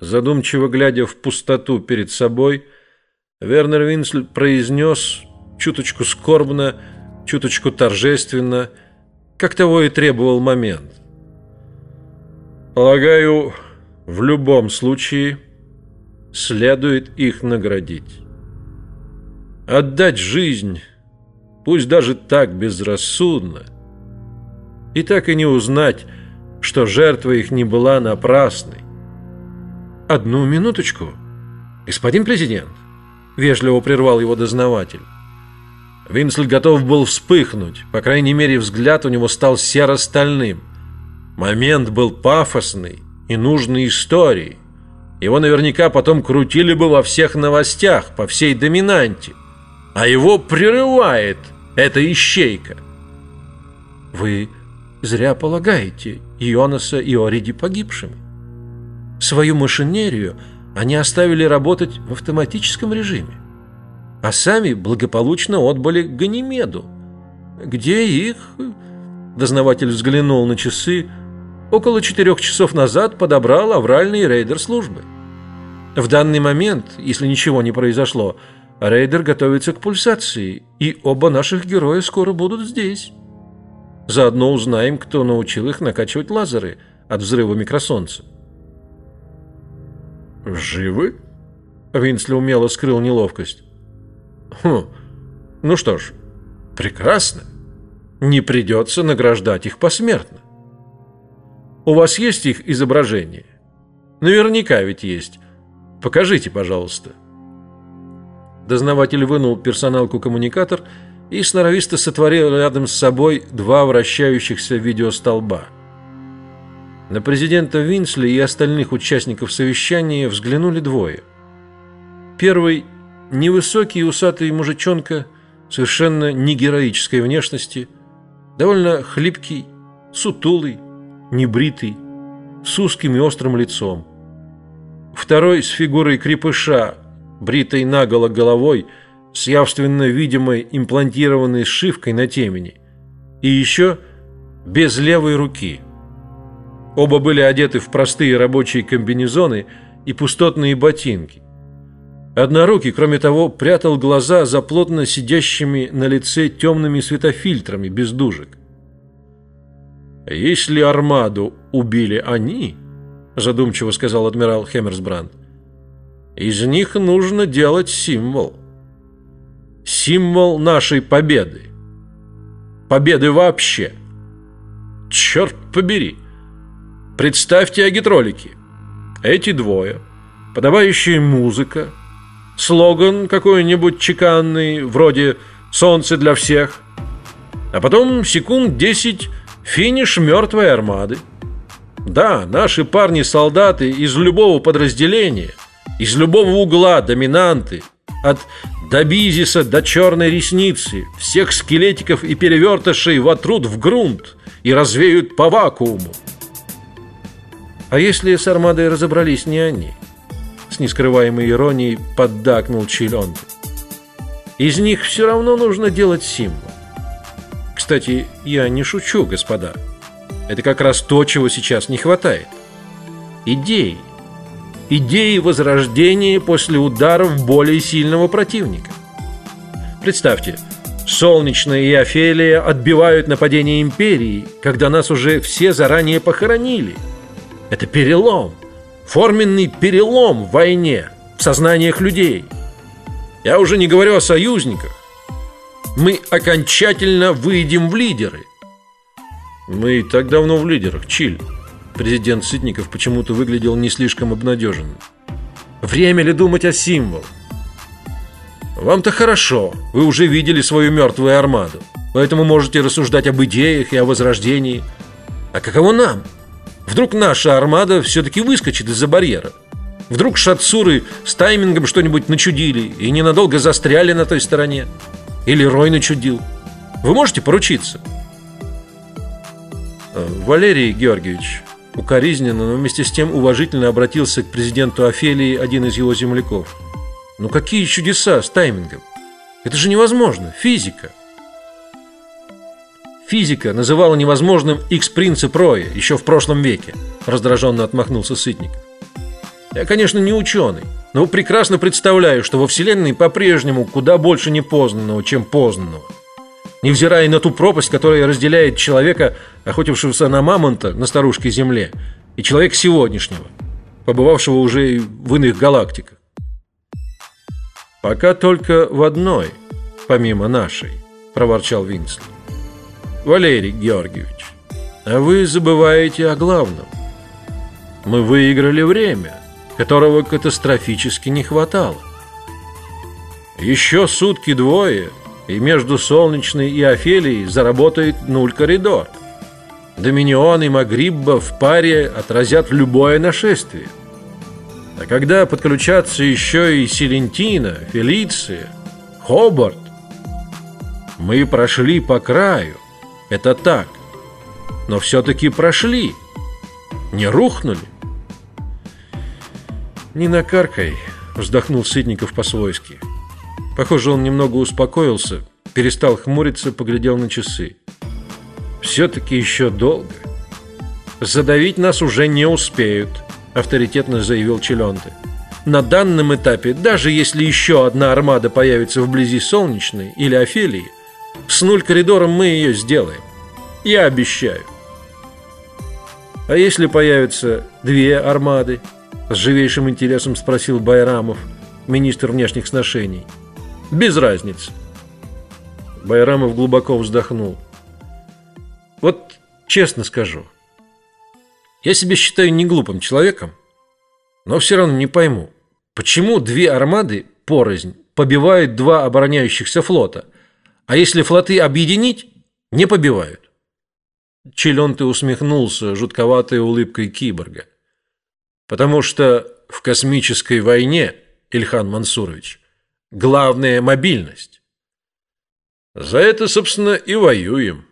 Задумчиво глядя в пустоту перед собой, Вернер Винсль произнес чуточку скорбно, чуточку торжественно, как того и требовал момент. Полагаю, в любом случае следует их наградить. Отдать жизнь, пусть даже так безрассудно, и так и не узнать, что жертва их не была напрасной. Одну минуточку, господин президент, вежливо прервал его дознаватель. Винсль готов был вспыхнуть, по крайней мере, взгляд у него стал серо-стальным. Момент был пафосный и нужный истории. Его наверняка потом крутили бы во всех новостях, по всей доминанте. А его прерывает эта ищейка. Вы зря полагаете Йонаса и Ориди погибшими. Свою машинерию они оставили работать в автоматическом режиме, а сами благополучно отбыли Ганимеду, где их, дознаватель взглянул на часы, около четырех часов назад подобрал авральный рейдер службы. В данный момент, если ничего не произошло, рейдер готовится к пульсации, и оба наших героя скоро будут здесь. Заодно узнаем, кто научил их накачивать лазеры от взрыва микросолнца. «Живы?» Винсли умело скрыл неловкость. «Хм, ну что ж, прекрасно. Не придется награждать их посмертно. У вас есть их изображение? Наверняка ведь есть. Покажите, пожалуйста». Дознаватель вынул персоналку-коммуникатор и сноровисто сотворил рядом с собой два вращающихся видеостолба – на президента Винсли и остальных участников совещания взглянули двое. Первый – невысокий усатый мужичонка, совершенно не героической внешности, довольно хлипкий, сутулый, небритый, с узким и острым лицом. Второй – с фигурой крепыша, бритой наголо головой, с явственно видимой имплантированной сшивкой на темени. И еще без левой руки – Оба были одеты в простые рабочие комбинезоны и пустотные ботинки. Однорукий, кроме того, прятал глаза за плотно сидящими на лице темными светофильтрами без дужек. «Если армаду убили они, — задумчиво сказал адмирал Хеммерсбранд, — из них нужно делать символ. Символ нашей победы. Победы вообще. Черт побери!» Представьте агитролики. Эти двое, подавающая музыка, слоган какой-нибудь чеканный, вроде «Солнце для всех», а потом секунд десять финиш мертвой армады. Да, наши парни-солдаты из любого подразделения, из любого угла доминанты, от Добизиса до черной ресницы, всех скелетиков и перевертышей вотрут в грунт и развеют по вакууму. А если с армадой разобрались не они? С нескрываемой иронией поддакнул Чилон. Из них все равно нужно делать символ. Кстати, я не шучу, господа. Это как раз то, чего сейчас не хватает. Идеи. Идеи возрождения после ударов более сильного противника. Представьте, Солнечная и Офелия отбивают нападение империи, когда нас уже все заранее похоронили – это перелом, форменный перелом в войне, в сознаниях людей. Я уже не говорю о союзниках. Мы окончательно выйдем в лидеры. Мы и так давно в лидерах, Чиль. Президент Сытников почему-то выглядел не слишком обнадеженным. Время ли думать о символ? Вам-то хорошо, вы уже видели свою мертвую армаду, поэтому можете рассуждать об идеях и о возрождении. А каково нам? Вдруг наша армада все-таки выскочит из-за барьера. Вдруг шатсуры с таймингом что-нибудь начудили и ненадолго застряли на той стороне. Или Рой начудил. Вы можете поручиться? Э, Валерий Георгиевич укоризненно, но вместе с тем уважительно обратился к президенту Офелии один из его земляков. Ну какие чудеса с таймингом? Это же невозможно, физика. Физика называла невозможным X-принцип Роя еще в прошлом веке, раздраженно отмахнулся Сытник. Я, конечно, не ученый, но прекрасно представляю, что во Вселенной по-прежнему куда больше непознанного, чем познанного. Невзирая на ту пропасть, которая разделяет человека, охотившегося на мамонта на старушке Земле, и человека сегодняшнего, побывавшего уже в иных галактиках. Пока только в одной, помимо нашей, проворчал Винсли. Валерий Георгиевич, а вы забываете о главном. Мы выиграли время, которого катастрофически не хватало. Еще сутки двое, и между Солнечной и Офелией заработает нуль коридор. Доминион и Магрибба в паре отразят любое нашествие. А когда подключатся еще и Селентина, Фелиция, Хобарт, мы прошли по краю. Это так. Но все-таки прошли. Не рухнули. Не накаркай, вздохнул Сытников по-свойски. Похоже, он немного успокоился, перестал хмуриться, поглядел на часы. Все-таки еще долго. Задавить нас уже не успеют, авторитетно заявил Челенте. На данном этапе, даже если еще одна армада появится вблизи Солнечной или Офелии, с нуль коридором мы ее сделаем. Я обещаю. А если появятся две армады? С живейшим интересом спросил Байрамов, министр внешних сношений. Без разницы. Байрамов глубоко вздохнул. Вот честно скажу, я себя считаю не глупым человеком, но все равно не пойму, почему две армады порознь побивают два обороняющихся флота, а если флоты объединить, не побивают. Челенты усмехнулся жутковатой улыбкой киборга. Потому что в космической войне, Ильхан Мансурович, главная мобильность. За это, собственно, и воюем.